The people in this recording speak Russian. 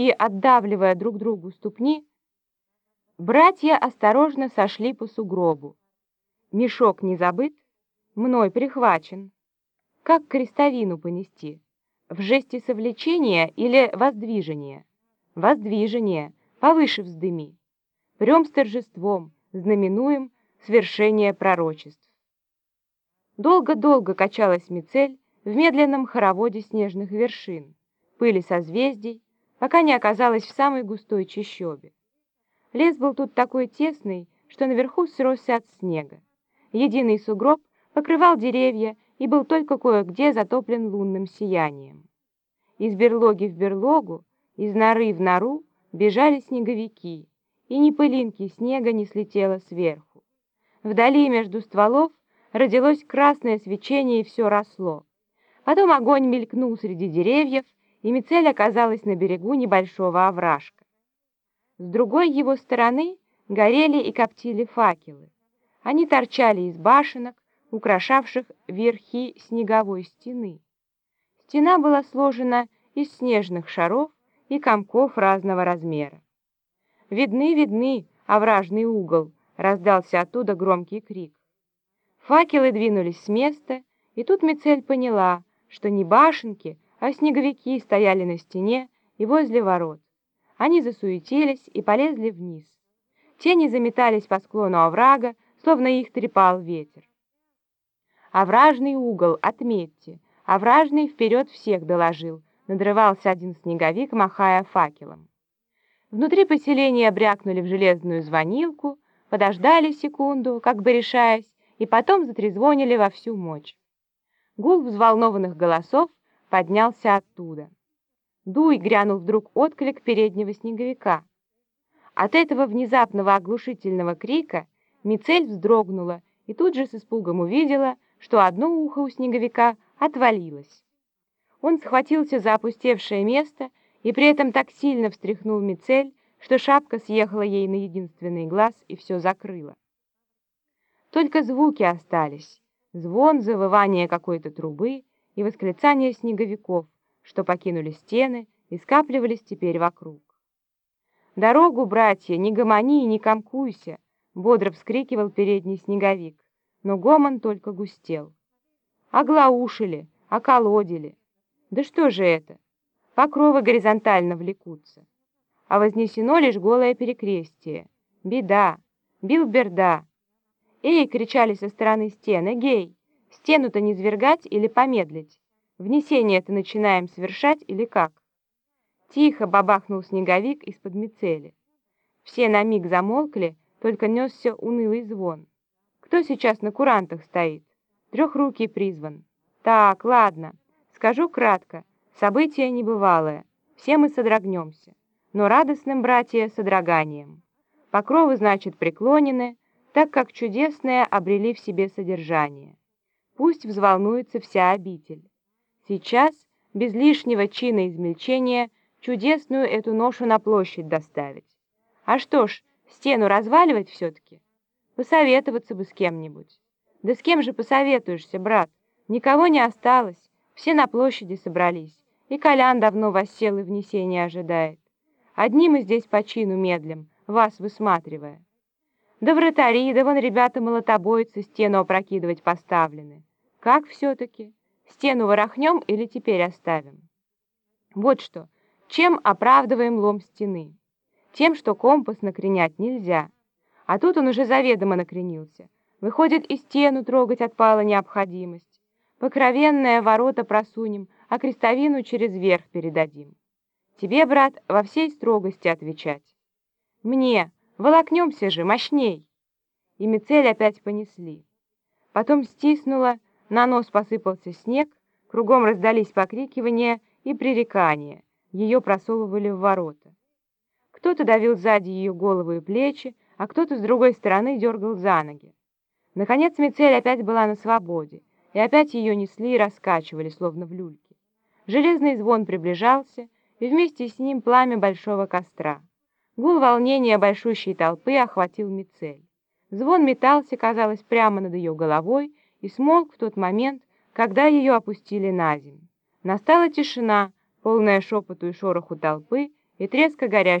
и отдавливая друг другу ступни, братья осторожно сошли по сугробу. Мешок не забыт, мной прихвачен. Как крестовину понести? В жесте совлечения или воздвижения? Воздвижение, повыше вздыми. Прем с торжеством, знаменуем свершение пророчеств. Долго-долго качалась Мицель в медленном хороводе снежных вершин, пыли созвездий, пока не оказалась в самой густой чащобе. Лес был тут такой тесный, что наверху сросся от снега. Единый сугроб покрывал деревья и был только кое-где затоплен лунным сиянием. Из берлоги в берлогу, из норы в нору бежали снеговики, и ни пылинки снега не слетело сверху. Вдали между стволов родилось красное свечение, и все росло. Потом огонь мелькнул среди деревьев, и Мицель оказалась на берегу небольшого овражка. С другой его стороны горели и коптили факелы. Они торчали из башенок, украшавших верхи снеговой стены. Стена была сложена из снежных шаров и комков разного размера. «Видны, видны, овражный угол!» — раздался оттуда громкий крик. Факелы двинулись с места, и тут Мицель поняла, что не башенки, а снеговики стояли на стене и возле ворот. Они засуетились и полезли вниз. Тени заметались по склону оврага, словно их трепал ветер. «Овражный угол, отметьте! Овражный вперед всех доложил!» надрывался один снеговик, махая факелом. Внутри поселения брякнули в железную звонилку, подождали секунду, как бы решаясь, и потом затрезвонили во всю мощь. Гул взволнованных голосов поднялся оттуда. «Дуй!» — грянул вдруг отклик переднего снеговика. От этого внезапного оглушительного крика Мицель вздрогнула и тут же с испугом увидела, что одно ухо у снеговика отвалилось. Он схватился за опустевшее место и при этом так сильно встряхнул Мицель, что шапка съехала ей на единственный глаз и все закрыла. Только звуки остались. Звон, завывание какой-то трубы и восклицания снеговиков, что покинули стены и скапливались теперь вокруг. «Дорогу, братья, не гомони и не комкуйся!» — бодро вскрикивал передний снеговик, но гомон только густел. «Оглаушили, околодили! Да что же это? Покровы горизонтально влекутся, а вознесено лишь голое перекрестие. Беда! Билберда!» «Эй!» — кричали со стороны стены. «Гей! Стену-то не свергать или помедлить? Внесение-то начинаем совершать или как?» Тихо бабахнул снеговик из-под мицели. Все на миг замолкли, только несся унылый звон. Кто сейчас на курантах стоит? Трехрукий призван. Так, ладно, скажу кратко. Событие небывалое. Все мы содрогнемся. Но радостным, братья, содроганием. Покровы, значит, преклонены, так как чудесное обрели в себе содержание. Пусть взволнуется вся обитель. Сейчас, без лишнего чина измельчения, чудесную эту ношу на площадь доставить. А что ж, стену разваливать все-таки? Посоветоваться бы с кем-нибудь. Да с кем же посоветуешься, брат? Никого не осталось, все на площади собрались, и Колян давно воссел и внесения ожидает. Одни мы здесь по чину медлим, вас высматривая. Да вратари, да вон ребята-молотобойцы стену опрокидывать поставлены. Как все-таки? Стену ворохнем или теперь оставим? Вот что, чем оправдываем лом стены? Тем, что компас накренять нельзя. А тут он уже заведомо накренился. Выходит, и стену трогать отпала необходимость. Покровенное ворота просунем, а крестовину через верх передадим. Тебе, брат, во всей строгости отвечать. Мне, Волокнемся же, мощней!» И мицель опять понесли. Потом стиснула, на нос посыпался снег, кругом раздались покрикивания и пререкания. Ее просовывали в ворота. Кто-то давил сзади ее голову и плечи, а кто-то с другой стороны дергал за ноги. Наконец Мицель опять была на свободе, и опять ее несли и раскачивали, словно в люльке. Железный звон приближался, и вместе с ним пламя большого костра. Гул волнения большущей толпы охватил Мицель. Звон метался, казалось, прямо над ее головой и смолк в тот момент, когда ее опустили на землю. Настала тишина, полная шепоту и шороху толпы и треска горящего